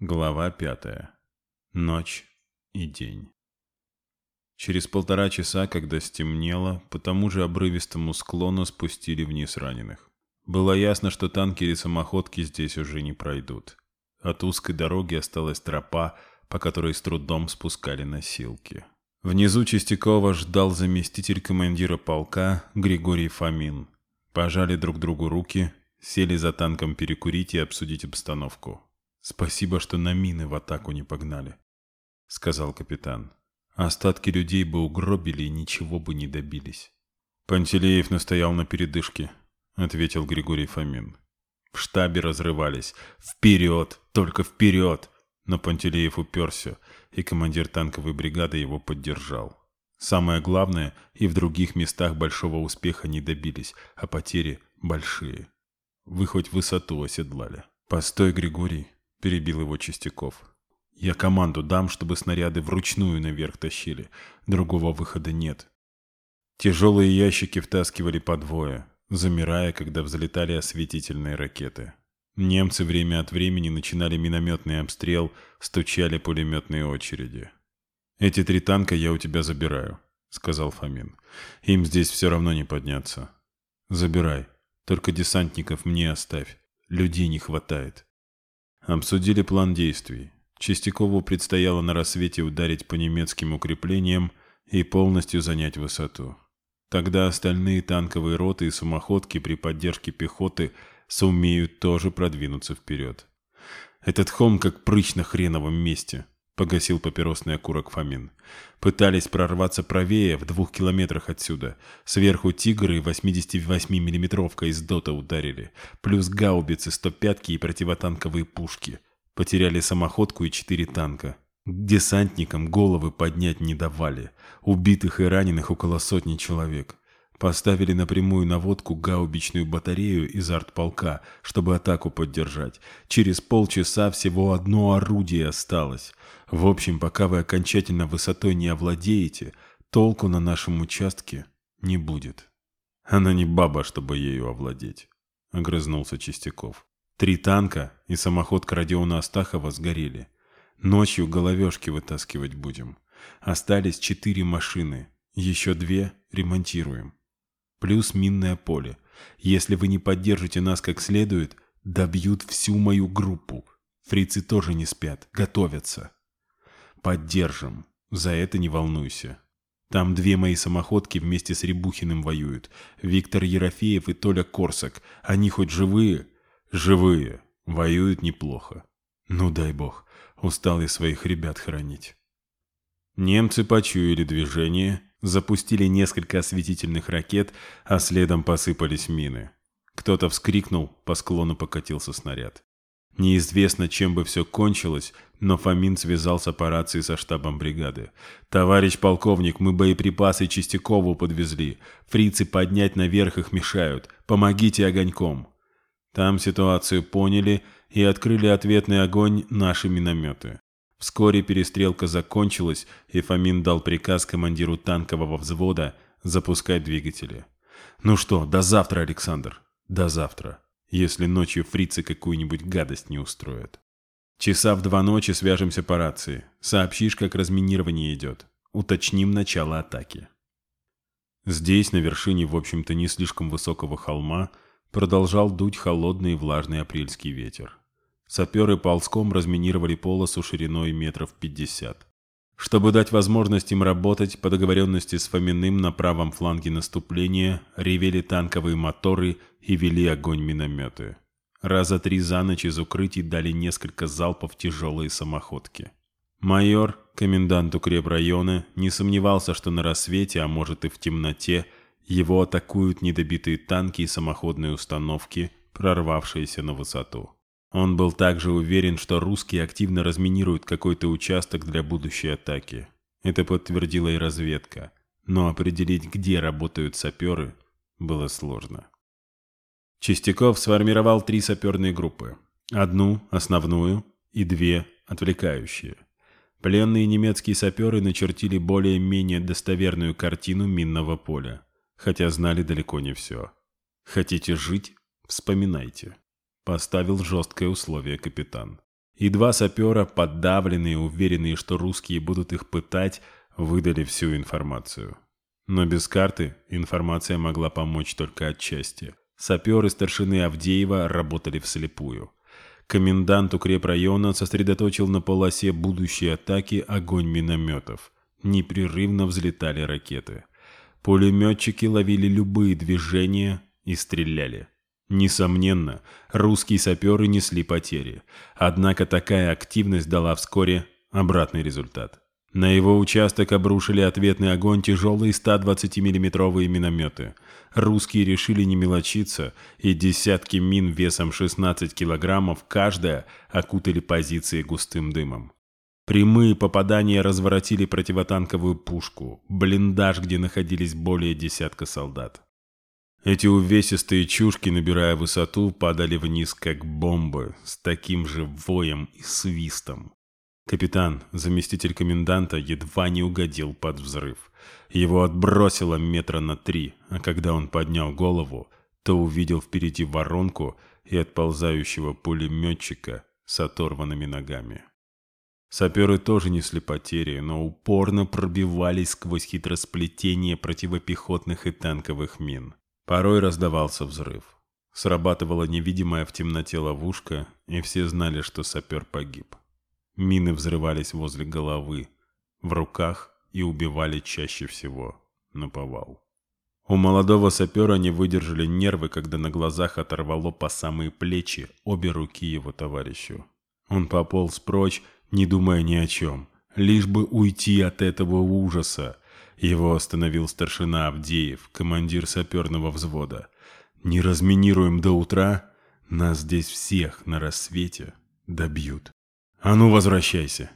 Глава пятая. Ночь и день. Через полтора часа, когда стемнело, по тому же обрывистому склону спустили вниз раненых. Было ясно, что танки или самоходки здесь уже не пройдут. От узкой дороги осталась тропа, по которой с трудом спускали носилки. Внизу Чистякова ждал заместитель командира полка Григорий Фомин. Пожали друг другу руки, сели за танком перекурить и обсудить обстановку. «Спасибо, что на мины в атаку не погнали», — сказал капитан. «Остатки людей бы угробили и ничего бы не добились». «Пантелеев настоял на передышке», — ответил Григорий Фомин. В штабе разрывались. «Вперед! Только вперед!» Но Пантелеев уперся, и командир танковой бригады его поддержал. Самое главное, и в других местах большого успеха не добились, а потери большие. Вы хоть высоту оседлали. «Постой, Григорий», перебил его Чистяков. «Я команду дам, чтобы снаряды вручную наверх тащили. Другого выхода нет». Тяжелые ящики втаскивали по двое, замирая, когда взлетали осветительные ракеты. Немцы время от времени начинали минометный обстрел, стучали пулеметные очереди. «Эти три танка я у тебя забираю», — сказал Фомин. «Им здесь все равно не подняться». «Забирай. Только десантников мне оставь. Людей не хватает» обсудили план действий. Чистякову предстояло на рассвете ударить по немецким укреплениям и полностью занять высоту. Тогда остальные танковые роты и самоходки при поддержке пехоты сумеют тоже продвинуться вперед. Этот холм как прыщ на хреновом месте. Погасил папиросный окурок Фомин. Пытались прорваться правее, в двух километрах отсюда. Сверху «Тигры» 88-миллиметровка из ДОТа ударили. Плюс гаубицы, 105-ки и противотанковые пушки. Потеряли самоходку и четыре танка. Десантникам головы поднять не давали. Убитых и раненых около сотни человек. Поставили напрямую наводку гаубичную батарею из артполка, чтобы атаку поддержать. Через полчаса всего одно орудие осталось. В общем, пока вы окончательно высотой не овладеете, толку на нашем участке не будет. Она не баба, чтобы ею овладеть, — огрызнулся Чистяков. Три танка и самоходка Родиона Астахова сгорели. Ночью головешки вытаскивать будем. Остались четыре машины, еще две ремонтируем. Плюс минное поле. Если вы не поддержите нас как следует, добьют всю мою группу. Фрицы тоже не спят, готовятся. Поддержим. За это не волнуйся. Там две мои самоходки вместе с Рябухиным воюют. Виктор Ерофеев и Толя Корсак. Они хоть живые? Живые. Воюют неплохо. Ну дай бог. Устал я своих ребят хранить. Немцы почуяли движение, запустили несколько осветительных ракет, а следом посыпались мины. Кто-то вскрикнул, по склону покатился снаряд. Неизвестно, чем бы все кончилось, но Фомин связался по операцией со штабом бригады. «Товарищ полковник, мы боеприпасы Чистякову подвезли. Фрицы поднять наверх их мешают. Помогите огоньком!» Там ситуацию поняли и открыли ответный огонь наши минометы. Вскоре перестрелка закончилась, и Фомин дал приказ командиру танкового взвода запускать двигатели. «Ну что, до завтра, Александр, до завтра!» если ночью фрицы какую-нибудь гадость не устроят. Часа в два ночи свяжемся по рации. Сообщишь, как разминирование идет. Уточним начало атаки. Здесь, на вершине, в общем-то, не слишком высокого холма, продолжал дуть холодный и влажный апрельский ветер. Саперы ползком разминировали полосу шириной метров пятьдесят чтобы дать возможность им работать по договоренности с Фоминым на правом фланге наступления, ревели танковые моторы и вели огонь минометы. Раза три за ночь из укрытий дали несколько залпов тяжелые самоходки. Майор, комендант укрепрайона, не сомневался, что на рассвете, а может и в темноте, его атакуют недобитые танки и самоходные установки, прорвавшиеся на высоту. Он был также уверен, что русские активно разминируют какой-то участок для будущей атаки. Это подтвердила и разведка. Но определить, где работают саперы, было сложно. Чистяков сформировал три саперные группы. Одну, основную, и две, отвлекающие. Пленные немецкие саперы начертили более-менее достоверную картину минного поля, хотя знали далеко не все. Хотите жить? Вспоминайте поставил жесткое условие капитан. И два сапера, подавленные, уверенные, что русские будут их пытать, выдали всю информацию. Но без карты информация могла помочь только отчасти. Саперы старшины Авдеева работали вслепую. Комендант укрепрайона сосредоточил на полосе будущей атаки огонь минометов. Непрерывно взлетали ракеты. Пулеметчики ловили любые движения и стреляли. Несомненно, русские саперы несли потери, однако такая активность дала вскоре обратный результат. На его участок обрушили ответный огонь тяжелые 120 миллиметровые минометы. Русские решили не мелочиться, и десятки мин весом 16 килограммов каждая окутали позиции густым дымом. Прямые попадания разворотили противотанковую пушку, блиндаж, где находились более десятка солдат. Эти увесистые чушки, набирая высоту, падали вниз как бомбы, с таким же воем и свистом. Капитан, заместитель коменданта, едва не угодил под взрыв. Его отбросило метра на три, а когда он поднял голову, то увидел впереди воронку и отползающего пулеметчика с оторванными ногами. Саперы тоже несли потери, но упорно пробивались сквозь хитросплетение противопехотных и танковых мин. Порой раздавался взрыв. Срабатывала невидимая в темноте ловушка, и все знали, что сапер погиб. Мины взрывались возле головы, в руках и убивали чаще всего на повал. У молодого сапера не выдержали нервы, когда на глазах оторвало по самые плечи обе руки его товарищу. Он пополз прочь, не думая ни о чем, лишь бы уйти от этого ужаса, его остановил старшина Авдеев, командир саперного взвода. «Не разминируем до утра, нас здесь всех на рассвете добьют. А ну, возвращайся!»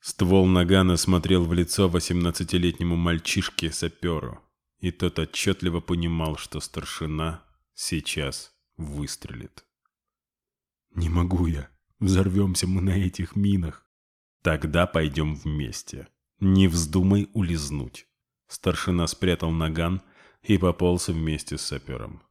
Ствол Нагана смотрел в лицо восемнадцатилетнему мальчишке-саперу, и тот отчетливо понимал, что старшина сейчас выстрелит. «Не могу я. Взорвемся мы на этих минах. Тогда пойдем вместе», не вздумай улизнуть. Старшина спрятал наган и пополз вместе с сапером.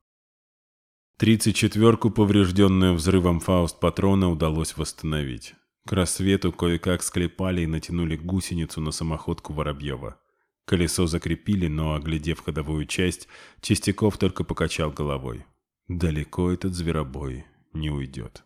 Тридцать четверку, поврежденную взрывом фауст-патрона, удалось восстановить. К рассвету кое-как склепали и натянули гусеницу на самоходку Воробьева. Колесо закрепили, но, оглядев ходовую часть, Чистяков только покачал головой. Далеко этот зверобой не уйдет.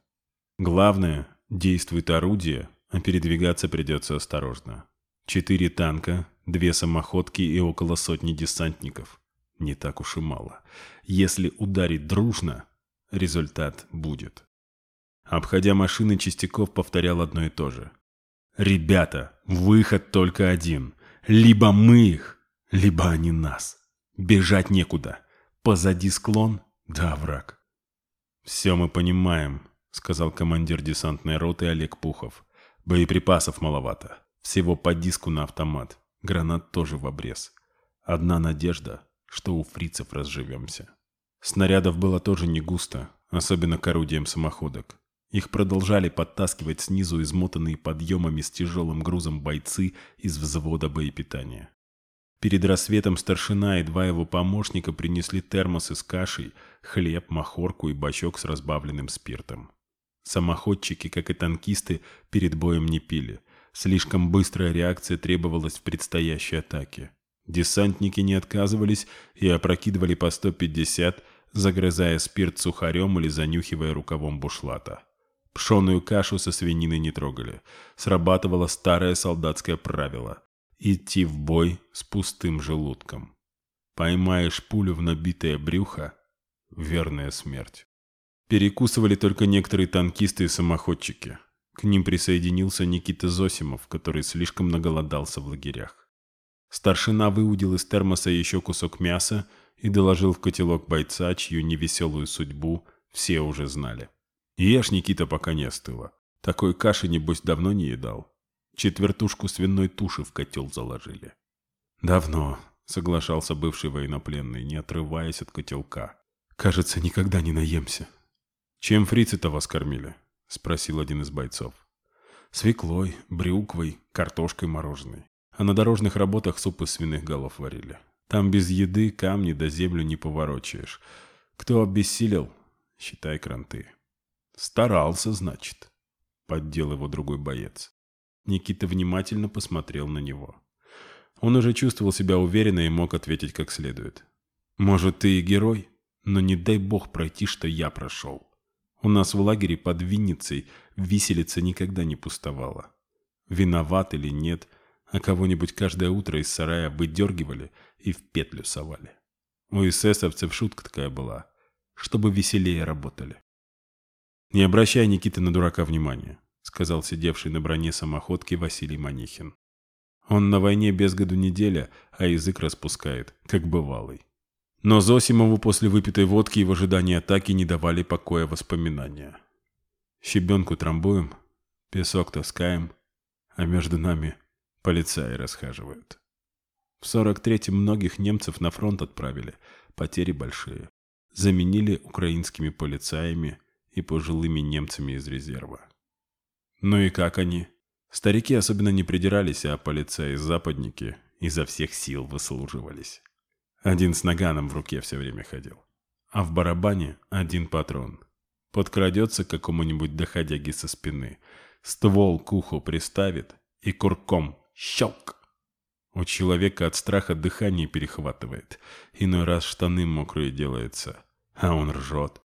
Главное, действует орудие, а передвигаться придется осторожно. Четыре танка, две самоходки и около сотни десантников. Не так уж и мало. Если ударить дружно, результат будет. Обходя машины, Чистяков повторял одно и то же. «Ребята, выход только один. Либо мы их, либо они нас. Бежать некуда. Позади склон, да враг». «Все мы понимаем», — сказал командир десантной роты Олег Пухов. «Боеприпасов маловато. Всего по диску на автомат. Гранат тоже в обрез. Одна надежда, что у фрицев разживемся. Снарядов было тоже не густо, особенно к орудиям самоходок. Их продолжали подтаскивать снизу измотанные подъемами с тяжелым грузом бойцы из взвода боепитания. Перед рассветом старшина и два его помощника принесли термосы с кашей, хлеб, махорку и бачок с разбавленным спиртом. Самоходчики, как и танкисты, перед боем не пили – Слишком быстрая реакция требовалась в предстоящей атаке. Десантники не отказывались и опрокидывали по 150, загрызая спирт сухарем или занюхивая рукавом бушлата. Пшеную кашу со свинины не трогали. Срабатывало старое солдатское правило – идти в бой с пустым желудком. Поймаешь пулю в набитое брюхо – верная смерть. Перекусывали только некоторые танкисты и самоходчики – к ним присоединился Никита Зосимов, который слишком наголодался в лагерях. Старшина выудил из термоса еще кусок мяса и доложил в котелок бойца, чью невеселую судьбу все уже знали. Ешь, Никита, пока не остыла. Такой каши, небось, давно не едал. Четвертушку свиной туши в котел заложили. «Давно», — соглашался бывший военнопленный, не отрываясь от котелка. «Кажется, никогда не наемся». «Чем фрицы-то вас кормили?» — спросил один из бойцов. «Свеклой, брюквой, картошкой мороженой. А на дорожных работах суп из свиных голов варили. Там без еды камни до да землю не поворочаешь. Кто обессилел, считай кранты». «Старался, значит», — поддел его другой боец. Никита внимательно посмотрел на него. Он уже чувствовал себя уверенно и мог ответить как следует. «Может, ты и герой, но не дай бог пройти, что я прошел». У нас в лагере под Винницей виселица никогда не пустовала. Виноват или нет, а кого-нибудь каждое утро из сарая выдергивали и в петлю совали. У эсэсовцев шутка такая была, чтобы веселее работали. «Не обращай, Никиты на дурака внимания», — сказал сидевший на броне самоходки Василий Манихин. «Он на войне без году неделя, а язык распускает, как бывалый». Но Зосимову после выпитой водки и в ожидании атаки не давали покоя воспоминания. Щебенку трамбуем, песок таскаем, а между нами полицаи расхаживают. В 43-м многих немцев на фронт отправили, потери большие. Заменили украинскими полицаями и пожилыми немцами из резерва. Ну и как они? Старики особенно не придирались, а полицаи-западники изо всех сил выслуживались. Один с наганом в руке все время ходил. А в барабане один патрон. Подкрадется к какому-нибудь доходяге со спины, ствол к уху приставит и курком щелк. У человека от страха дыхание перехватывает. Иной раз штаны мокрые делаются. А он ржет.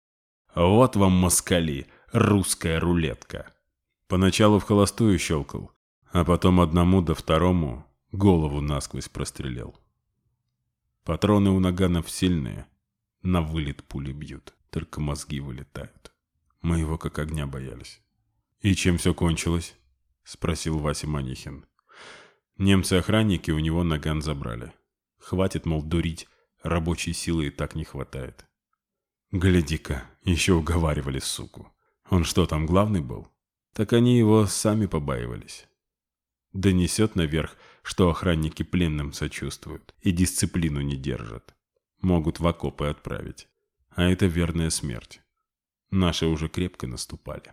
Вот вам москали, русская рулетка. Поначалу в холостую щелкал, а потом одному да второму голову насквозь прострелил. Патроны у наганов сильные. На вылет пули бьют, только мозги вылетают. Мы его как огня боялись. «И чем все кончилось?» — спросил Вася Манихин. Немцы-охранники у него наган забрали. Хватит, мол, дурить, рабочей силы и так не хватает. Гляди-ка, еще уговаривали суку. Он что, там главный был? Так они его сами побаивались. Донесет наверх, что охранники пленным сочувствуют и дисциплину не держат. Могут в окопы отправить. А это верная смерть. Наши уже крепко наступали.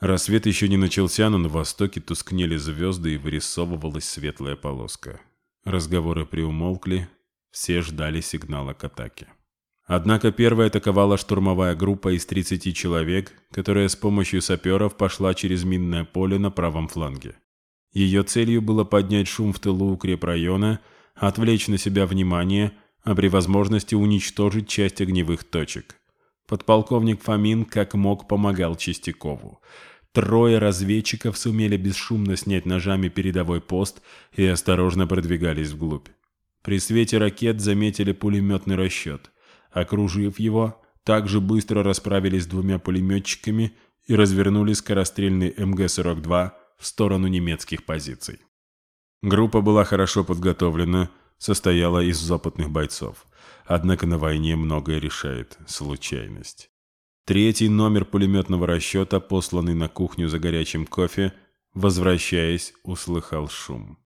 Рассвет еще не начался, но на востоке тускнели звезды и вырисовывалась светлая полоска. Разговоры приумолкли, все ждали сигнала к атаке. Однако первая атаковала штурмовая группа из 30 человек, которая с помощью саперов пошла через минное поле на правом фланге. Ее целью было поднять шум в тылу укрепрайона, отвлечь на себя внимание, а при возможности уничтожить часть огневых точек. Подполковник Фомин как мог помогал Чистякову. Трое разведчиков сумели бесшумно снять ножами передовой пост и осторожно продвигались вглубь. При свете ракет заметили пулеметный расчет. Окружив его, также быстро расправились с двумя пулеметчиками и развернули скорострельный МГ-42 в сторону немецких позиций. Группа была хорошо подготовлена, состояла из западных бойцов. Однако на войне многое решает случайность. Третий номер пулеметного расчета, посланный на кухню за горячим кофе, возвращаясь, услыхал шум.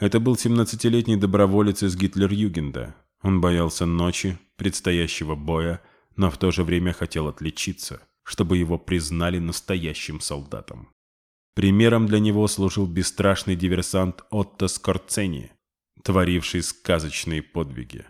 Это был 17-летний доброволец из Гитлер-Югенда. Он боялся ночи, предстоящего боя, но в то же время хотел отличиться, чтобы его признали настоящим солдатом. Примером для него служил бесстрашный диверсант Отто Скорцени, творивший сказочные подвиги.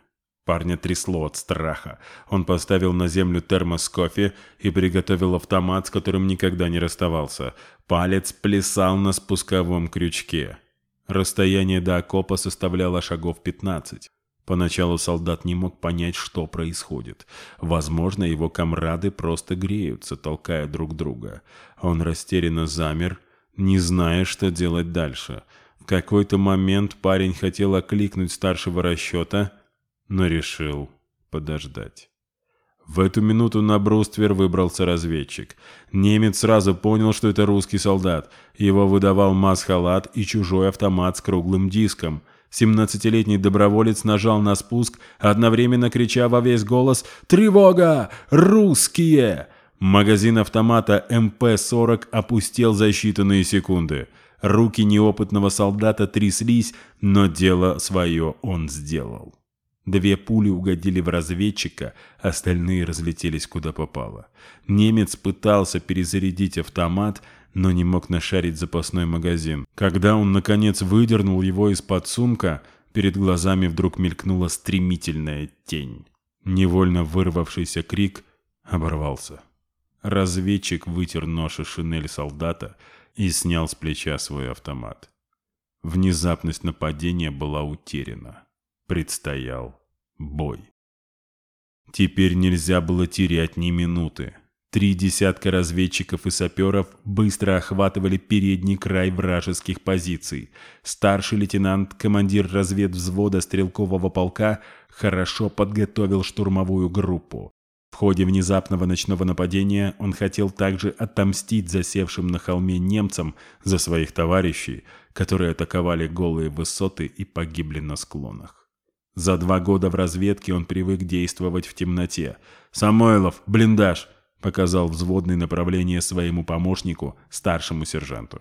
Парня трясло от страха. Он поставил на землю термос кофе и приготовил автомат, с которым никогда не расставался. Палец плясал на спусковом крючке. Расстояние до окопа составляло шагов 15. Поначалу солдат не мог понять, что происходит. Возможно, его комрады просто греются, толкая друг друга. Он растерянно замер, не зная, что делать дальше. В какой-то момент парень хотел окликнуть старшего расчета, но решил подождать. В эту минуту на бруствер выбрался разведчик. Немец сразу понял, что это русский солдат. Его выдавал масс-халат и чужой автомат с круглым диском. 17-летний доброволец нажал на спуск, одновременно крича во весь голос «Тревога! Русские!» Магазин автомата МП-40 опустел за считанные секунды. Руки неопытного солдата тряслись, но дело свое он сделал. Две пули угодили в разведчика, остальные разлетелись куда попало. Немец пытался перезарядить автомат, но не мог нашарить запасной магазин. Когда он, наконец, выдернул его из-под сумка, перед глазами вдруг мелькнула стремительная тень. Невольно вырвавшийся крик оборвался. Разведчик вытер нож и шинель солдата и снял с плеча свой автомат. Внезапность нападения была утеряна. Предстоял бой. Теперь нельзя было терять ни минуты. Три десятка разведчиков и саперов быстро охватывали передний край вражеских позиций. Старший лейтенант, командир разведвзвода стрелкового полка, хорошо подготовил штурмовую группу ходе внезапного ночного нападения он хотел также отомстить засевшим на холме немцам за своих товарищей, которые атаковали голые высоты и погибли на склонах. За два года в разведке он привык действовать в темноте. «Самойлов, блиндаж!» – показал взводный направление своему помощнику, старшему сержанту.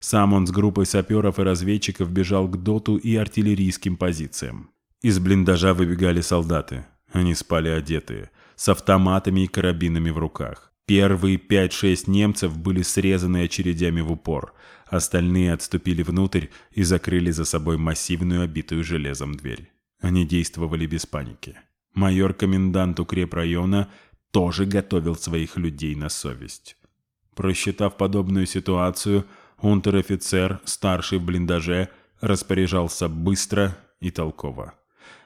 Сам он с группой саперов и разведчиков бежал к доту и артиллерийским позициям. Из блиндажа выбегали солдаты. Они спали одетые – с автоматами и карабинами в руках. Первые 5-6 немцев были срезаны очередями в упор. Остальные отступили внутрь и закрыли за собой массивную обитую железом дверь. Они действовали без паники. Майор-комендант укрепрайона тоже готовил своих людей на совесть. Просчитав подобную ситуацию, унтер-офицер, старший в блиндаже, распоряжался быстро и толково.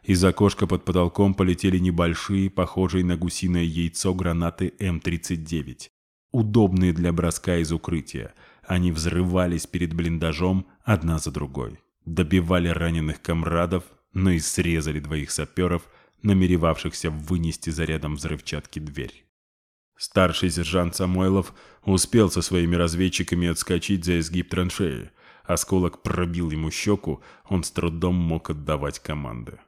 Из окошка под потолком полетели небольшие, похожие на гусиное яйцо гранаты М-39. Удобные для броска из укрытия. Они взрывались перед блиндажом одна за другой. Добивали раненых комрадов, но и срезали двоих саперов, намеревавшихся вынести зарядом взрывчатки дверь. Старший сержант Самойлов успел со своими разведчиками отскочить за изгиб траншеи. Осколок пробил ему щеку, он с трудом мог отдавать команды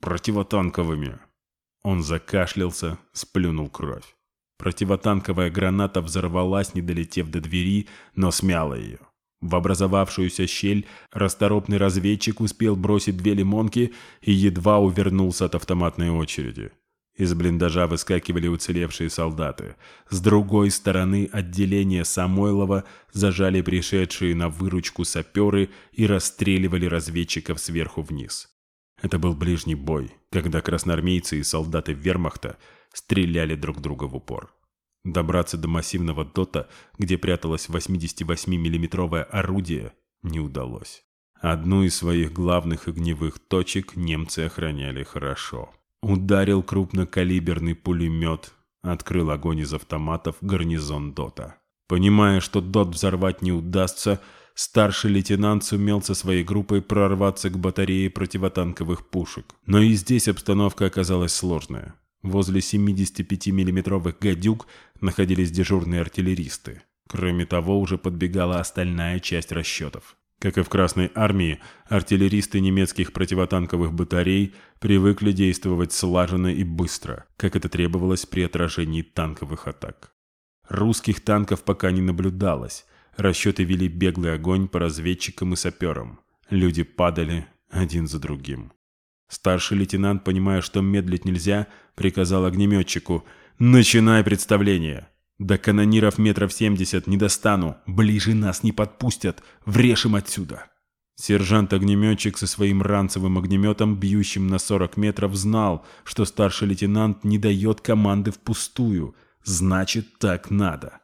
противотанковыми. Он закашлялся, сплюнул кровь. Противотанковая граната взорвалась, не долетев до двери, но смяла ее. В образовавшуюся щель расторопный разведчик успел бросить две лимонки и едва увернулся от автоматной очереди. Из блиндажа выскакивали уцелевшие солдаты. С другой стороны отделения Самойлова зажали пришедшие на выручку саперы и расстреливали разведчиков сверху вниз. Это был ближний бой, когда красноармейцы и солдаты вермахта стреляли друг друга в упор. Добраться до массивного дота, где пряталось 88 миллиметровое орудие, не удалось. Одну из своих главных огневых точек немцы охраняли хорошо. Ударил крупнокалиберный пулемет, открыл огонь из автоматов гарнизон дота. Понимая, что дот взорвать не удастся, Старший лейтенант сумел со своей группой прорваться к батарее противотанковых пушек. Но и здесь обстановка оказалась сложная. Возле 75 миллиметровых «Гадюк» находились дежурные артиллеристы. Кроме того, уже подбегала остальная часть расчетов. Как и в Красной армии, артиллеристы немецких противотанковых батарей привыкли действовать слаженно и быстро, как это требовалось при отражении танковых атак. Русских танков пока не наблюдалось, Расчеты вели беглый огонь по разведчикам и саперам. Люди падали один за другим. Старший лейтенант, понимая, что медлить нельзя, приказал огнеметчику «Начинай представление!» «До канониров метров семьдесят не достану, ближе нас не подпустят, врешим отсюда!» Сержант-огнеметчик со своим ранцевым огнеметом, бьющим на 40 метров, знал, что старший лейтенант не дает команды впустую. Значит, так надо.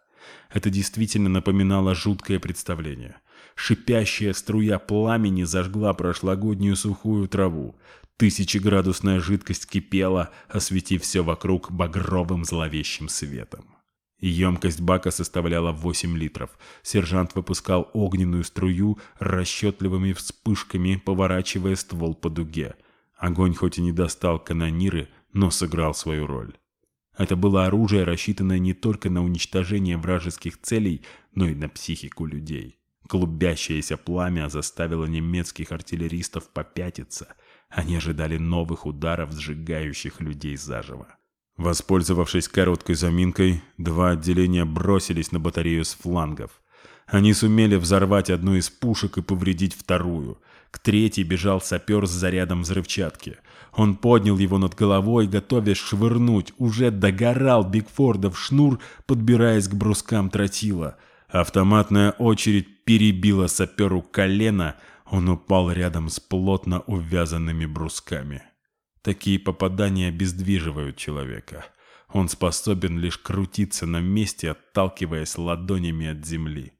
Это действительно напоминало жуткое представление. Шипящая струя пламени зажгла прошлогоднюю сухую траву. Тысячеградусная жидкость кипела, осветив все вокруг багровым зловещим светом. Емкость бака составляла 8 литров. Сержант выпускал огненную струю расчетливыми вспышками, поворачивая ствол по дуге. Огонь хоть и не достал канониры, но сыграл свою роль. Это было оружие, рассчитанное не только на уничтожение вражеских целей, но и на психику людей. Клубящееся пламя заставило немецких артиллеристов попятиться. Они ожидали новых ударов, сжигающих людей заживо. Воспользовавшись короткой заминкой, два отделения бросились на батарею с флангов. Они сумели взорвать одну из пушек и повредить вторую. К третьей бежал сапер с зарядом взрывчатки. Он поднял его над головой, готовясь швырнуть. Уже догорал Бигфорда в шнур, подбираясь к брускам тротила. Автоматная очередь перебила саперу колено. Он упал рядом с плотно увязанными брусками. Такие попадания обездвиживают человека. Он способен лишь крутиться на месте, отталкиваясь ладонями от земли.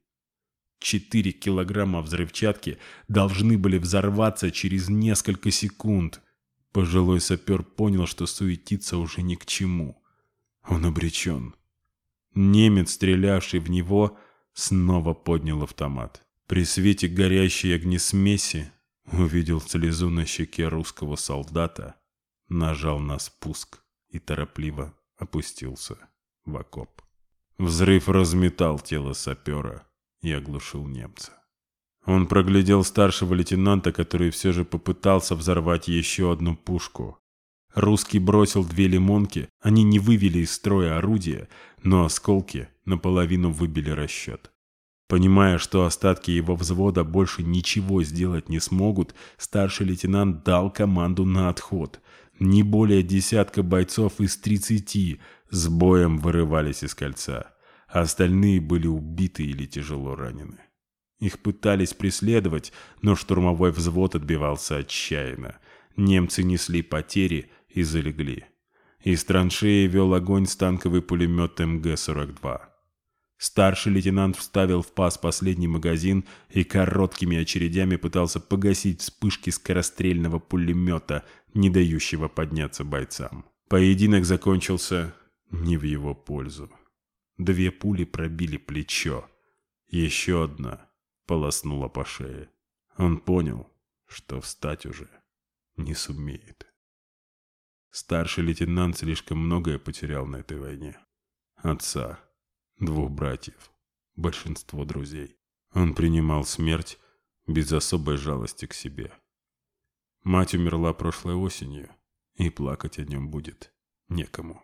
Четыре килограмма взрывчатки должны были взорваться через несколько секунд – Пожилой сапер понял, что суетиться уже ни к чему. Он обречен. Немец, стрелявший в него, снова поднял автомат. При свете горящей огнесмеси увидел слезу на щеке русского солдата, нажал на спуск и торопливо опустился в окоп. Взрыв разметал тело сапера и оглушил немца. Он проглядел старшего лейтенанта, который все же попытался взорвать еще одну пушку. Русский бросил две лимонки, они не вывели из строя орудия, но осколки наполовину выбили расчет. Понимая, что остатки его взвода больше ничего сделать не смогут, старший лейтенант дал команду на отход. Не более десятка бойцов из тридцати с боем вырывались из кольца. Остальные были убиты или тяжело ранены. Их пытались преследовать, но штурмовой взвод отбивался отчаянно. Немцы несли потери и залегли. Из траншеи вел огонь с танковый пулемет МГ-42. Старший лейтенант вставил в паз последний магазин и короткими очередями пытался погасить вспышки скорострельного пулемета, не дающего подняться бойцам. Поединок закончился не в его пользу. Две пули пробили плечо. Еще одна — полоснула по шее. Он понял, что встать уже не сумеет. Старший лейтенант слишком многое потерял на этой войне. Отца, двух братьев, большинство друзей. Он принимал смерть без особой жалости к себе. Мать умерла прошлой осенью, и плакать о нем будет некому.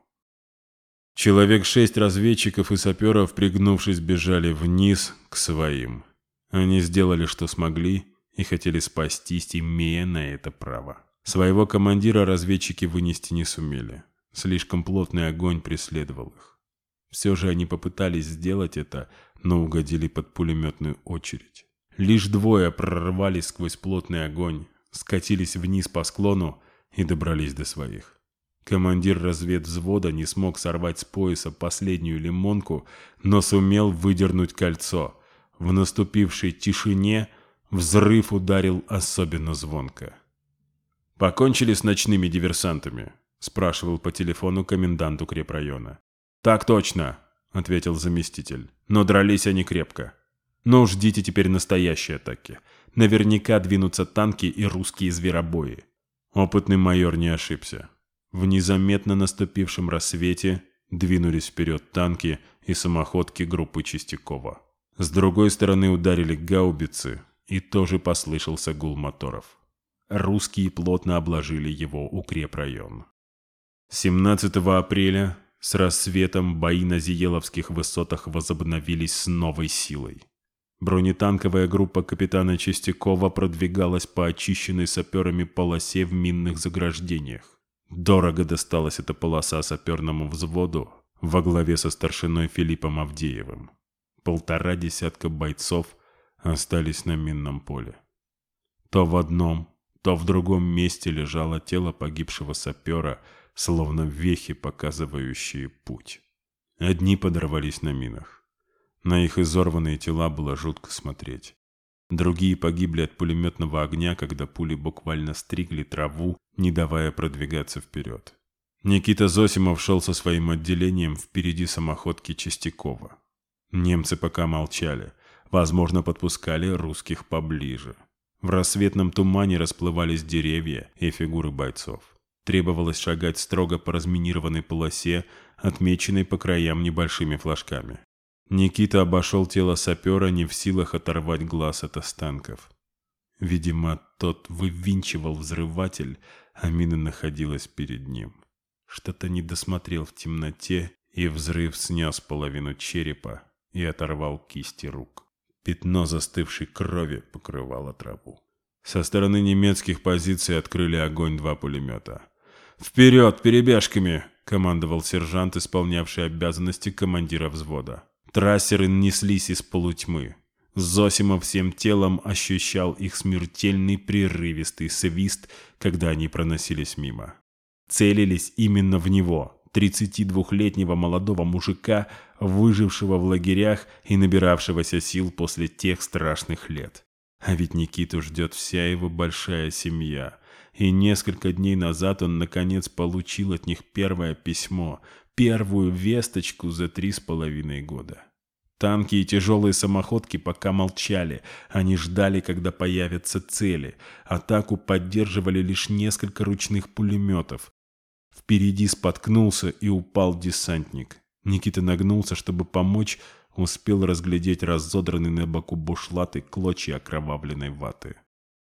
Человек шесть разведчиков и саперов, пригнувшись, бежали вниз к своим. Они сделали, что смогли, и хотели спастись, имея на это право. Своего командира разведчики вынести не сумели. Слишком плотный огонь преследовал их. Все же они попытались сделать это, но угодили под пулеметную очередь. Лишь двое прорвались сквозь плотный огонь, скатились вниз по склону и добрались до своих. Командир разведвзвода не смог сорвать с пояса последнюю лимонку, но сумел выдернуть кольцо – в наступившей тишине взрыв ударил особенно звонко. «Покончили с ночными диверсантами?» – спрашивал по телефону комендант укрепрайона. «Так точно», – ответил заместитель. «Но дрались они крепко. Но ждите теперь настоящей атаки. Наверняка двинутся танки и русские зверобои». Опытный майор не ошибся. В незаметно наступившем рассвете двинулись вперед танки и самоходки группы Чистякова. С другой стороны ударили гаубицы, и тоже послышался гул моторов. Русские плотно обложили его укрепрайон. 17 апреля с рассветом бои на Зиеловских высотах возобновились с новой силой. Бронетанковая группа капитана Чистякова продвигалась по очищенной саперами полосе в минных заграждениях. Дорого досталась эта полоса саперному взводу во главе со старшиной Филиппом Авдеевым полтора десятка бойцов остались на минном поле. То в одном, то в другом месте лежало тело погибшего сапера, словно вехи, показывающие путь. Одни подорвались на минах. На их изорванные тела было жутко смотреть. Другие погибли от пулеметного огня, когда пули буквально стригли траву, не давая продвигаться вперед. Никита Зосимов шел со своим отделением впереди самоходки Чистякова. Немцы пока молчали. Возможно, подпускали русских поближе. В рассветном тумане расплывались деревья и фигуры бойцов. Требовалось шагать строго по разминированной полосе, отмеченной по краям небольшими флажками. Никита обошел тело сапера, не в силах оторвать глаз от останков. Видимо, тот вывинчивал взрыватель, а мина находилась перед ним. Что-то не досмотрел в темноте, и взрыв снес половину черепа, и оторвал кисти рук. Пятно застывшей крови покрывало траву. Со стороны немецких позиций открыли огонь два пулемета. «Вперед, перебежками!» — командовал сержант, исполнявший обязанности командира взвода. Трассеры неслись из полутьмы. Зосимов всем телом ощущал их смертельный прерывистый свист, когда они проносились мимо. Целились именно в него, 32-летнего молодого мужика, выжившего в лагерях и набиравшегося сил после тех страшных лет. А ведь Никиту ждет вся его большая семья. И несколько дней назад он, наконец, получил от них первое письмо, первую весточку за три с половиной года. Танки и тяжелые самоходки пока молчали, они ждали, когда появятся цели. Атаку поддерживали лишь несколько ручных пулеметов. Впереди споткнулся и упал десантник. Никита нагнулся, чтобы помочь, успел разглядеть разодранный на боку бушлат и клочья окровавленной ваты.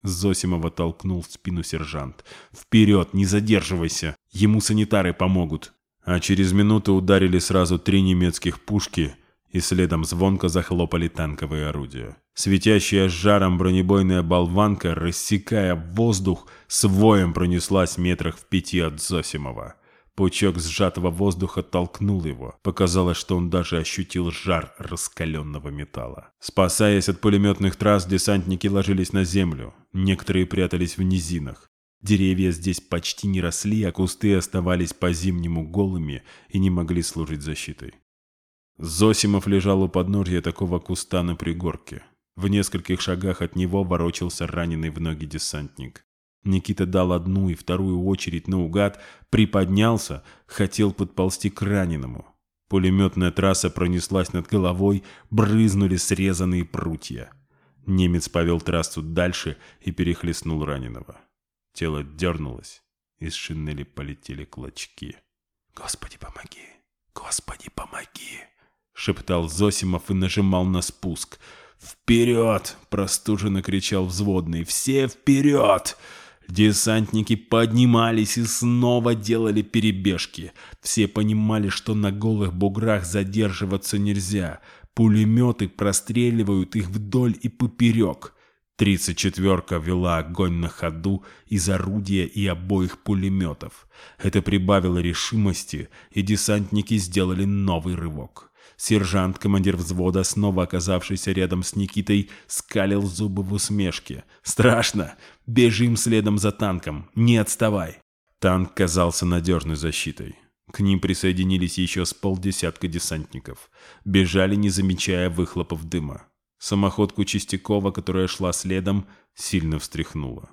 Зосимова толкнул в спину сержант. «Вперед, не задерживайся! Ему санитары помогут!» А через минуту ударили сразу три немецких пушки – и следом звонко захлопали танковые орудия. Светящая жаром бронебойная болванка, рассекая воздух, с воем пронеслась метрах в пяти от Зосимова. Пучок сжатого воздуха толкнул его. Показалось, что он даже ощутил жар раскаленного металла. Спасаясь от пулеметных трасс, десантники ложились на землю. Некоторые прятались в низинах. Деревья здесь почти не росли, а кусты оставались по-зимнему голыми и не могли служить защитой. Зосимов лежал у подножья такого куста на пригорке. В нескольких шагах от него ворочался раненый в ноги десантник. Никита дал одну и вторую очередь наугад, приподнялся, хотел подползти к раненому. Пулеметная трасса пронеслась над головой, брызнули срезанные прутья. Немец повел трассу дальше и перехлестнул раненого. Тело дернулось, из шинели полетели клочки. «Господи, помоги! Господи, помоги!» — шептал Зосимов и нажимал на спуск. «Вперед!» — простуженно кричал взводный. «Все вперед!» Десантники поднимались и снова делали перебежки. Все понимали, что на голых буграх задерживаться нельзя. Пулеметы простреливают их вдоль и поперек. Тридцать четверка вела огонь на ходу из орудия и обоих пулеметов. Это прибавило решимости, и десантники сделали новый рывок. Сержант, командир взвода, снова оказавшийся рядом с Никитой, скалил зубы в усмешке. «Страшно! Бежим следом за танком! Не отставай!» Танк казался надежной защитой. К ним присоединились еще с полдесятка десантников. Бежали, не замечая выхлопов дыма. Самоходку Чистякова, которая шла следом, сильно встряхнула.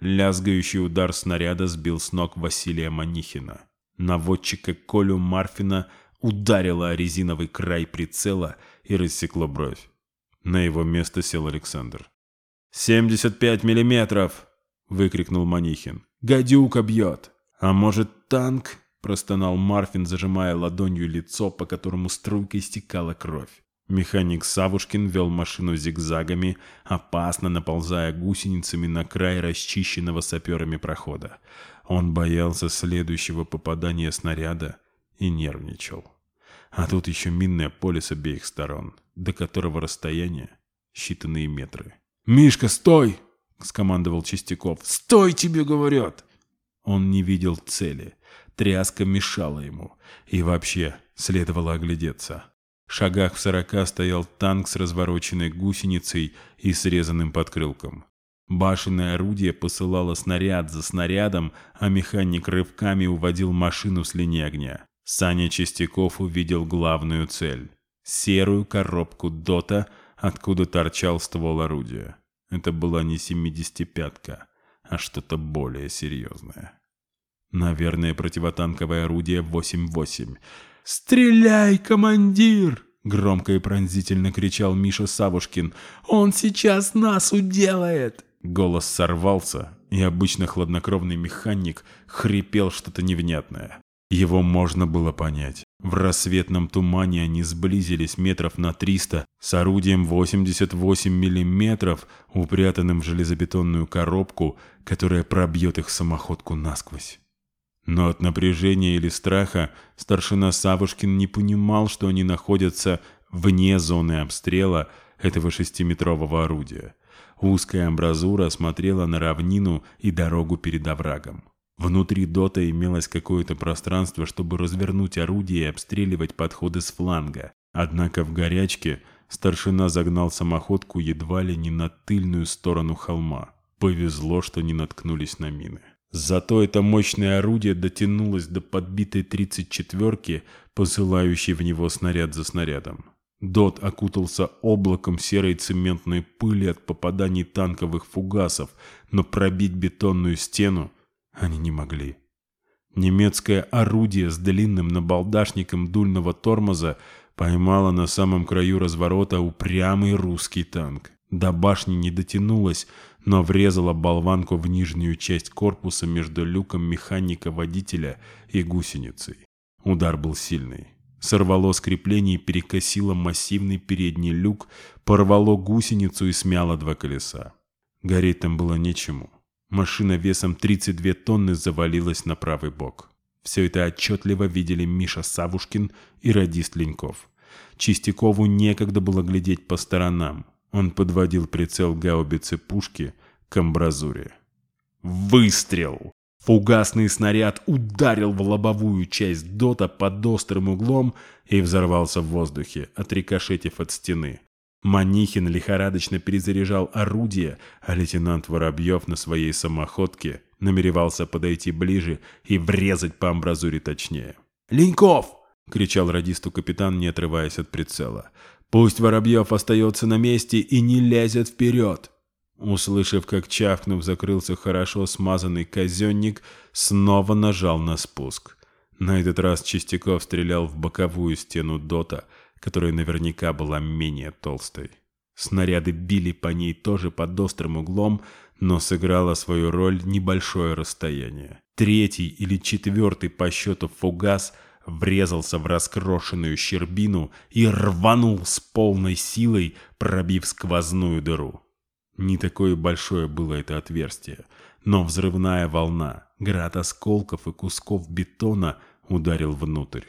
Лязгающий удар снаряда сбил с ног Василия Манихина. Наводчика Колю Марфина ударила о резиновый край прицела и рассекла бровь. На его место сел Александр. «Семьдесят пять миллиметров!» — выкрикнул Манихин. «Гадюка бьет!» «А может, танк?» — простонал Марфин, зажимая ладонью лицо, по которому струйкой стекала кровь. Механик Савушкин вел машину зигзагами, опасно наползая гусеницами на край расчищенного саперами прохода. Он боялся следующего попадания снаряда — и нервничал. А тут еще минное поле с обеих сторон, до которого расстояние считанные метры. «Мишка, стой!» — скомандовал Чистяков. «Стой, тебе говорят!» Он не видел цели. Тряска мешала ему. И вообще следовало оглядеться. В шагах в сорока стоял танк с развороченной гусеницей и срезанным подкрылком. Башенное орудие посылало снаряд за снарядом, а механик рывками уводил машину с линии огня. Саня Чистяков увидел главную цель — серую коробку ДОТа, откуда торчал ствол орудия. Это была не семидесятипятка, а что-то более серьезное. Наверное, противотанковое орудие 8-8. «Стреляй, командир!» — громко и пронзительно кричал Миша Савушкин. «Он сейчас нас уделает!» Голос сорвался, и обычно хладнокровный механик хрипел что-то невнятное. Его можно было понять. В рассветном тумане они сблизились метров на 300 с орудием 88 мм, упрятанным в железобетонную коробку, которая пробьет их самоходку насквозь. Но от напряжения или страха старшина Савушкин не понимал, что они находятся вне зоны обстрела этого шестиметрового орудия. Узкая амбразура смотрела на равнину и дорогу перед оврагом. Внутри дота имелось какое-то пространство, чтобы развернуть орудие и обстреливать подходы с фланга. Однако в горячке старшина загнал самоходку едва ли не на тыльную сторону холма. Повезло, что не наткнулись на мины. Зато это мощное орудие дотянулось до подбитой 34-ки, посылающей в него снаряд за снарядом. Дот окутался облаком серой цементной пыли от попаданий танковых фугасов, но пробить бетонную стену они не могли. Немецкое орудие с длинным набалдашником дульного тормоза поймало на самом краю разворота упрямый русский танк. До башни не дотянулось, но врезало болванку в нижнюю часть корпуса между люком механика-водителя и гусеницей. Удар был сильный. Сорвало скрепление и перекосило массивный передний люк, порвало гусеницу и смяло два колеса. Гореть там было нечему. Машина весом 32 тонны завалилась на правый бок. Все это отчетливо видели Миша Савушкин и радист Леньков. Чистякову некогда было глядеть по сторонам. Он подводил прицел гаубицы пушки к амбразуре. Выстрел! Фугасный снаряд ударил в лобовую часть дота под острым углом и взорвался в воздухе, отрикошетив от стены. Манихин лихорадочно перезаряжал орудие, а лейтенант Воробьев на своей самоходке намеревался подойти ближе и врезать по амбразуре точнее. «Леньков!» — кричал радисту капитан, не отрываясь от прицела. «Пусть Воробьев остается на месте и не лезет вперед!» Услышав, как чавкнув, закрылся хорошо смазанный казенник, снова нажал на спуск. На этот раз Чистяков стрелял в боковую стену дота — которая наверняка была менее толстой. Снаряды били по ней тоже под острым углом, но сыграло свою роль небольшое расстояние. Третий или четвертый по счету фугас врезался в раскрошенную щербину и рванул с полной силой, пробив сквозную дыру. Не такое большое было это отверстие, но взрывная волна, град осколков и кусков бетона ударил внутрь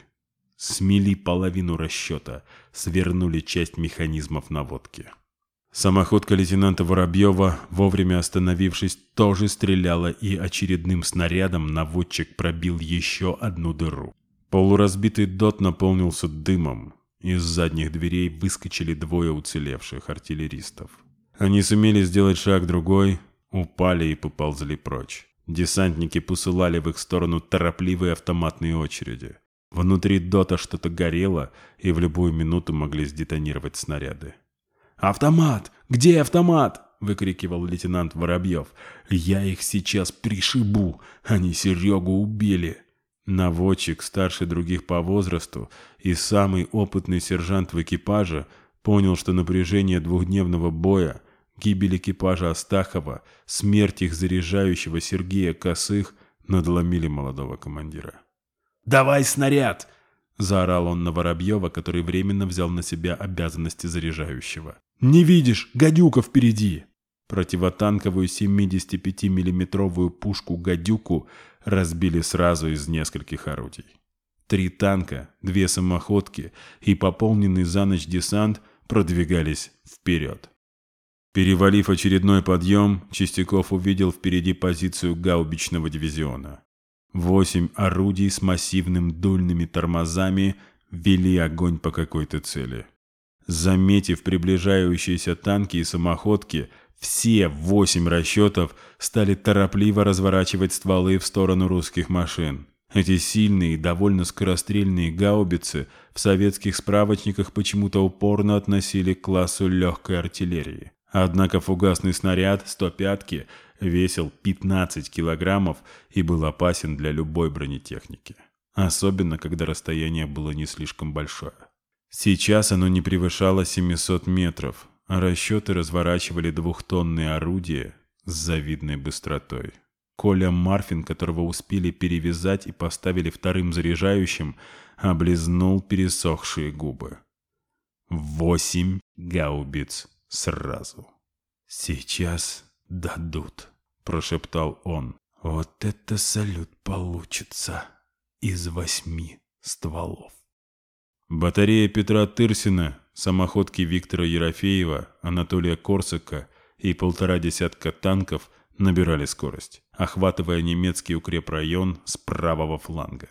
смели половину расчета, свернули часть механизмов наводки. Самоходка лейтенанта Воробьева, вовремя остановившись, тоже стреляла, и очередным снарядом наводчик пробил еще одну дыру. Полуразбитый дот наполнился дымом. Из задних дверей выскочили двое уцелевших артиллеристов. Они сумели сделать шаг другой, упали и поползли прочь. Десантники посылали в их сторону торопливые автоматные очереди. Внутри Дота что-то горело, и в любую минуту могли сдетонировать снаряды. «Автомат! Где автомат?» — выкрикивал лейтенант Воробьев. «Я их сейчас пришибу! Они Серегу убили!» Наводчик, старший других по возрасту и самый опытный сержант в экипаже, понял, что напряжение двухдневного боя, гибель экипажа Астахова, смерть их заряжающего Сергея Косых надломили молодого командира. Давай снаряд!» Заорал он на Воробьева, который временно взял на себя обязанности заряжающего. «Не видишь, гадюка впереди!» Противотанковую 75 миллиметровую пушку «Гадюку» разбили сразу из нескольких орудий. Три танка, две самоходки и пополненный за ночь десант продвигались вперед. Перевалив очередной подъем, Чистяков увидел впереди позицию гаубичного дивизиона. Восемь орудий с массивными дульными тормозами вели огонь по какой-то цели. Заметив приближающиеся танки и самоходки, все восемь расчетов стали торопливо разворачивать стволы в сторону русских машин. Эти сильные и довольно скорострельные гаубицы в советских справочниках почему-то упорно относили к классу легкой артиллерии. Однако фугасный снаряд 105-ки весил 15 килограммов и был опасен для любой бронетехники. Особенно, когда расстояние было не слишком большое. Сейчас оно не превышало 700 метров, а расчеты разворачивали двухтонные орудия с завидной быстротой. Коля Марфин, которого успели перевязать и поставили вторым заряжающим, облизнул пересохшие губы. Восемь гаубиц сразу. Сейчас дадут прошептал он. Вот это салют получится из восьми стволов. Батарея Петра Тырсина, самоходки Виктора Ерофеева, Анатолия Корсака и полтора десятка танков набирали скорость, охватывая немецкий укрепрайон с правого фланга.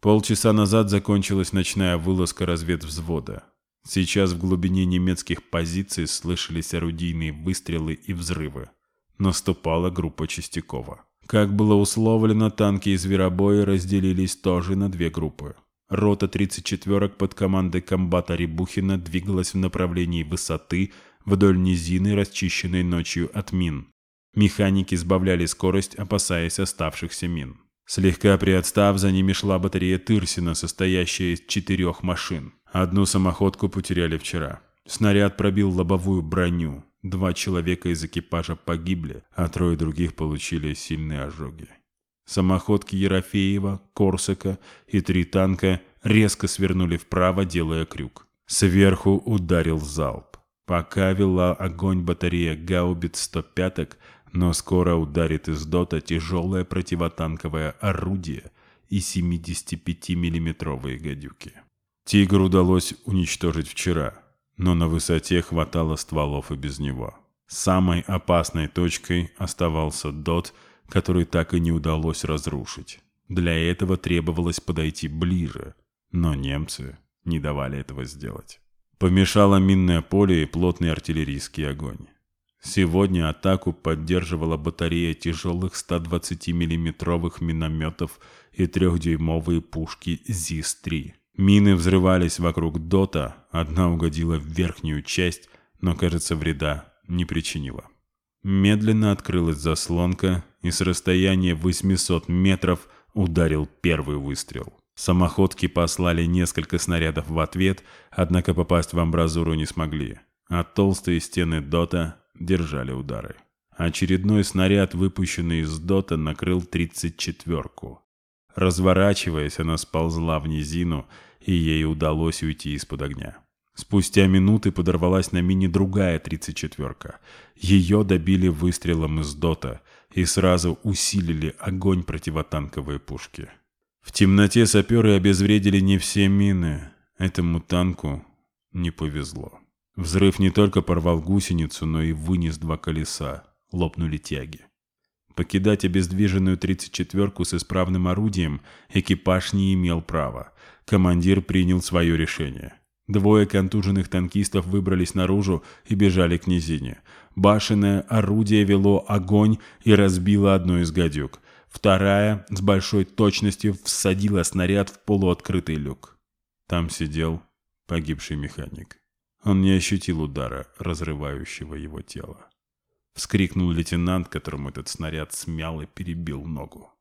Полчаса назад закончилась ночная вылазка разведвзвода. Сейчас в глубине немецких позиций слышались орудийные выстрелы и взрывы наступала группа Чистякова. Как было условлено, танки и зверобои разделились тоже на две группы. Рота 34-ок под командой комбата Рябухина двигалась в направлении высоты вдоль низины, расчищенной ночью от мин. Механики сбавляли скорость, опасаясь оставшихся мин. Слегка приотстав, за ними шла батарея Тырсина, состоящая из четырех машин. Одну самоходку потеряли вчера. Снаряд пробил лобовую броню. Два человека из экипажа погибли, а трое других получили сильные ожоги. Самоходки Ерофеева, Корсака и три танка резко свернули вправо, делая крюк. Сверху ударил залп. Пока вела огонь батарея Гаубит 105 но скоро ударит из дота тяжелое противотанковое орудие и 75-миллиметровые гадюки. «Тигр» удалось уничтожить вчера, но на высоте хватало стволов и без него. Самой опасной точкой оставался дот, который так и не удалось разрушить. Для этого требовалось подойти ближе, но немцы не давали этого сделать. Помешало минное поле и плотный артиллерийский огонь. Сегодня атаку поддерживала батарея тяжелых 120 миллиметровых минометов и трехдюймовые пушки ЗИС-3. Мины взрывались вокруг Дота, одна угодила в верхнюю часть, но, кажется, вреда не причинила. Медленно открылась заслонка, и с расстояния 800 метров ударил первый выстрел. Самоходки послали несколько снарядов в ответ, однако попасть в амбразуру не смогли, а толстые стены Дота держали удары. Очередной снаряд, выпущенный из Дота, накрыл 34-ку разворачиваясь, она сползла в низину, и ей удалось уйти из-под огня. Спустя минуты подорвалась на мини другая тридцать четверка. Ее добили выстрелом из дота и сразу усилили огонь противотанковые пушки. В темноте саперы обезвредили не все мины. Этому танку не повезло. Взрыв не только порвал гусеницу, но и вынес два колеса. Лопнули тяги. Покидать обездвиженную 34-ку с исправным орудием экипаж не имел права. Командир принял свое решение. Двое контуженных танкистов выбрались наружу и бежали к низине. Башенное орудие вело огонь и разбило одну из гадюк. Вторая с большой точностью всадила снаряд в полуоткрытый люк. Там сидел погибший механик. Он не ощутил удара, разрывающего его тело. Вскрикнул лейтенант, которому этот снаряд смял и перебил ногу.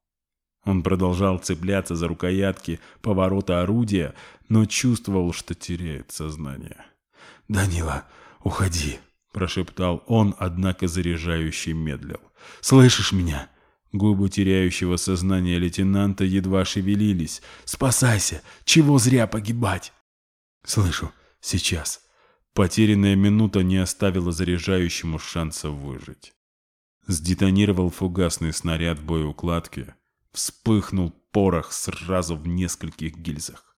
Он продолжал цепляться за рукоятки поворота орудия, но чувствовал, что теряет сознание. «Данила, уходи!» – прошептал он, однако заряжающий медлил. «Слышишь меня?» Губы теряющего сознания лейтенанта едва шевелились. «Спасайся! Чего зря погибать?» «Слышу. Сейчас!» Потерянная минута не оставила заряжающему шанса выжить. Сдетонировал фугасный снаряд боеукладки. Вспыхнул порох сразу в нескольких гильзах.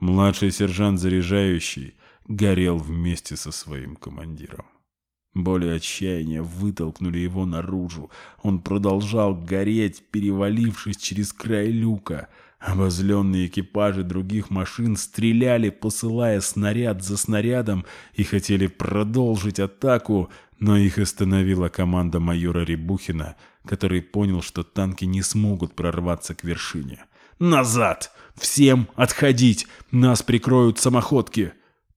Младший сержант заряжающий горел вместе со своим командиром. Боли отчаяния вытолкнули его наружу. Он продолжал гореть, перевалившись через край люка — Обозленные экипажи других машин стреляли, посылая снаряд за снарядом и хотели продолжить атаку, но их остановила команда майора Рябухина, который понял, что танки не смогут прорваться к вершине. «Назад! Всем отходить! Нас прикроют самоходки!»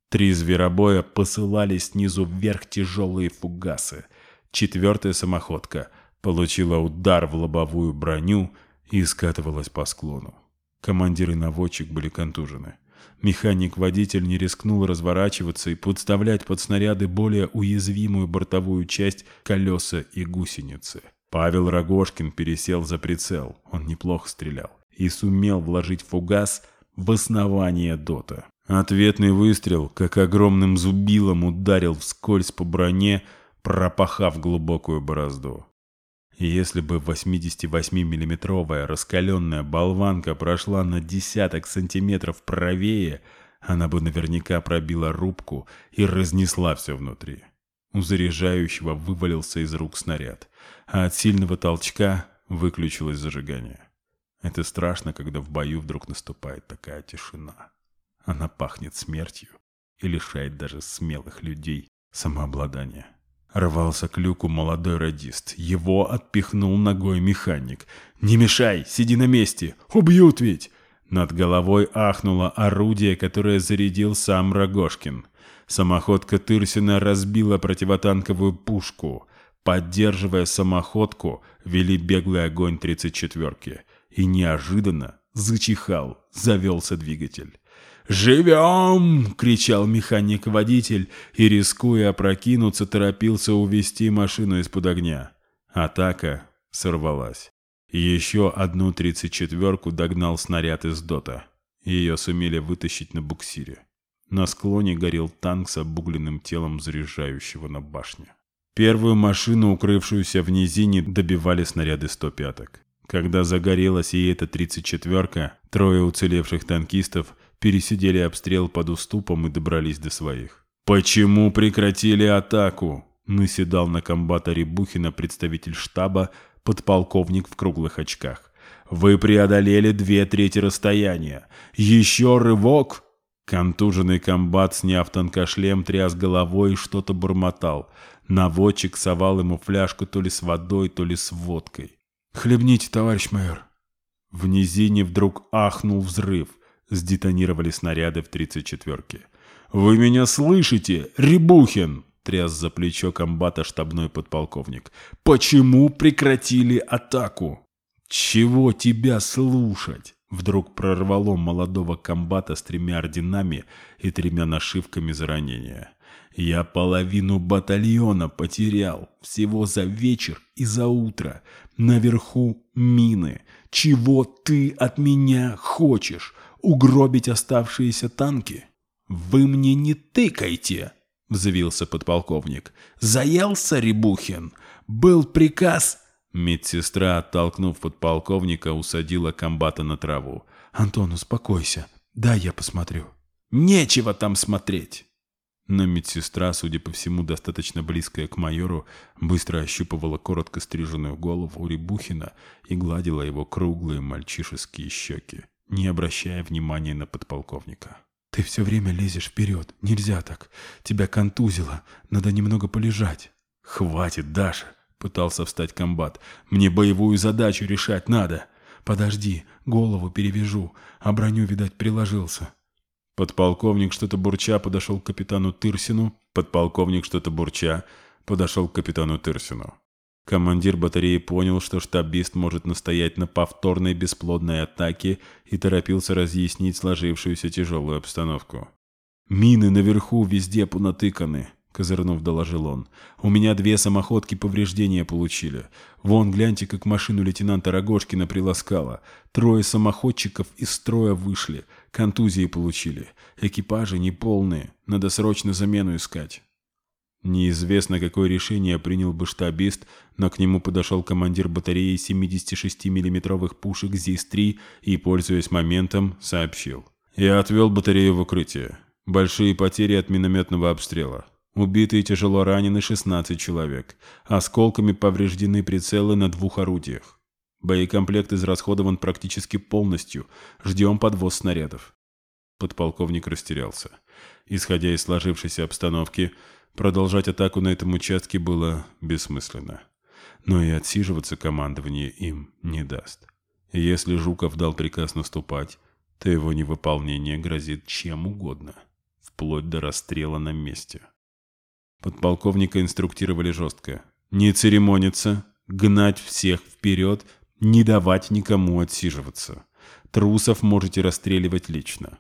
Три зверобоя посылали снизу вверх тяжелые фугасы. Четвертая самоходка получила удар в лобовую броню и скатывалась по склону. Командиры и наводчик были контужены. Механик-водитель не рискнул разворачиваться и подставлять под снаряды более уязвимую бортовую часть колеса и гусеницы. Павел Рогожкин пересел за прицел, он неплохо стрелял, и сумел вложить фугас в основание дота. Ответный выстрел, как огромным зубилом, ударил вскользь по броне, пропахав глубокую борозду. Если бы 88-миллиметровая раскаленная болванка прошла на десяток сантиметров правее, она бы наверняка пробила рубку и разнесла все внутри. У заряжающего вывалился из рук снаряд, а от сильного толчка выключилось зажигание. Это страшно, когда в бою вдруг наступает такая тишина. Она пахнет смертью и лишает даже смелых людей самообладания. Рвался к люку молодой радист. Его отпихнул ногой механик. «Не мешай! Сиди на месте! Убьют ведь!» Над головой ахнуло орудие, которое зарядил сам Рогожкин. Самоходка Тырсина разбила противотанковую пушку. Поддерживая самоходку, вели беглый огонь 34-ки. И неожиданно зачихал, завелся двигатель. «Живем!» — кричал механик-водитель и, рискуя опрокинуться, торопился увести машину из-под огня. Атака сорвалась. Еще одну тридцать четверку догнал снаряд из ДОТа. Ее сумели вытащить на буксире. На склоне горел танк с обугленным телом заряжающего на башне. Первую машину, укрывшуюся в низине, добивали снаряды 105-ок. Когда загорелась и эта 34-ка, трое уцелевших танкистов пересидели обстрел под уступом и добрались до своих. «Почему прекратили атаку?» – наседал на комбата Рябухина представитель штаба, подполковник в круглых очках. «Вы преодолели две трети расстояния. Еще рывок!» Контуженный комбат, сняв танкошлем, тряс головой и что-то бормотал. Наводчик совал ему фляжку то ли с водой, то ли с водкой. «Хлебните, товарищ майор!» В низине вдруг ахнул взрыв – Сдетонировали снаряды в 34-ке. «Вы меня слышите, Рибухин? — тряс за плечо комбата штабной подполковник. «Почему прекратили атаку?» «Чего тебя слушать?» Вдруг прорвало молодого комбата с тремя орденами и тремя нашивками за ранения. Я половину батальона потерял всего за вечер и за утро. Наверху мины. Чего ты от меня хочешь? угробить оставшиеся танки. «Вы мне не тыкайте!» – взвился подполковник. «Заелся Рибухин. Был приказ...» Медсестра, оттолкнув подполковника, усадила комбата на траву. «Антон, успокойся. Да, я посмотрю». «Нечего там смотреть!» Но медсестра, судя по всему, достаточно близкая к майору, быстро ощупывала коротко стриженную голову Рибухина и гладила его круглые мальчишеские щеки не обращая внимания на подполковника. «Ты все время лезешь вперед. Нельзя так. Тебя контузило. Надо немного полежать». «Хватит, Даша!» — пытался встать комбат. «Мне боевую задачу решать надо!» «Подожди, голову перевяжу, а броню, видать, приложился». Подполковник что-то бурча подошел к капитану Тырсину. Подполковник что-то бурча подошел к капитану Тырсину. Командир батареи понял, что штабист может настоять на повторной бесплодной атаке и торопился разъяснить сложившуюся тяжелую обстановку. «Мины наверху везде понатыканы», — козырнув доложил он. «У меня две самоходки повреждения получили. Вон, гляньте, как машину лейтенанта Рогожкина приласкало. Трое самоходчиков из строя вышли, контузии получили. Экипажи неполные, надо срочно замену искать». Неизвестно, какое решение принял бы штабист, но к нему подошел командир батареи 76 миллиметровых пушек ЗИС-3 и, пользуясь моментом, сообщил. «Я отвел батарею в укрытие. Большие потери от минометного обстрела. Убитые и тяжело ранены 16 человек. Осколками повреждены прицелы на двух орудиях. Боекомплект израсходован практически полностью. Ждем подвоз снарядов». Подполковник растерялся. Исходя из сложившейся обстановки, Продолжать атаку на этом участке было бессмысленно. Но и отсиживаться командование им не даст. Если Жуков дал приказ наступать, то его невыполнение грозит чем угодно, вплоть до расстрела на месте. Подполковника инструктировали жестко. Не церемониться, гнать всех вперед, не давать никому отсиживаться. Трусов можете расстреливать лично.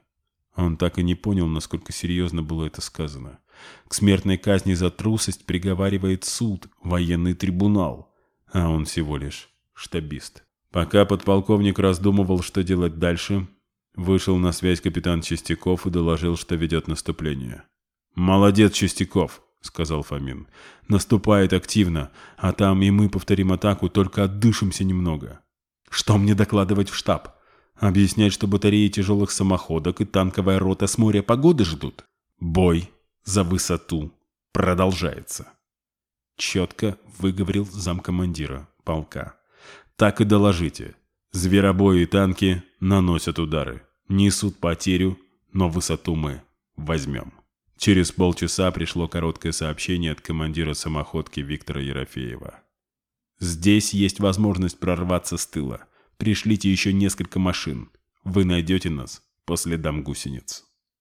Он так и не понял, насколько серьезно было это сказано. К смертной казни за трусость приговаривает суд, военный трибунал. А он всего лишь штабист. Пока подполковник раздумывал, что делать дальше, вышел на связь капитан Чистяков и доложил, что ведет наступление. «Молодец, Чистяков!» — сказал Фомин. «Наступает активно, а там и мы повторим атаку, только отдышимся немного. Что мне докладывать в штаб? Объяснять, что батареи тяжелых самоходок и танковая рота с моря погоды ждут? Бой, за высоту продолжается», — четко выговорил замкомандира полка. «Так и доложите. Зверобои и танки наносят удары, несут потерю, но высоту мы возьмем». Через полчаса пришло короткое сообщение от командира самоходки Виктора Ерофеева. «Здесь есть возможность прорваться с тыла. Пришлите еще несколько машин. Вы найдете нас по следам гусениц».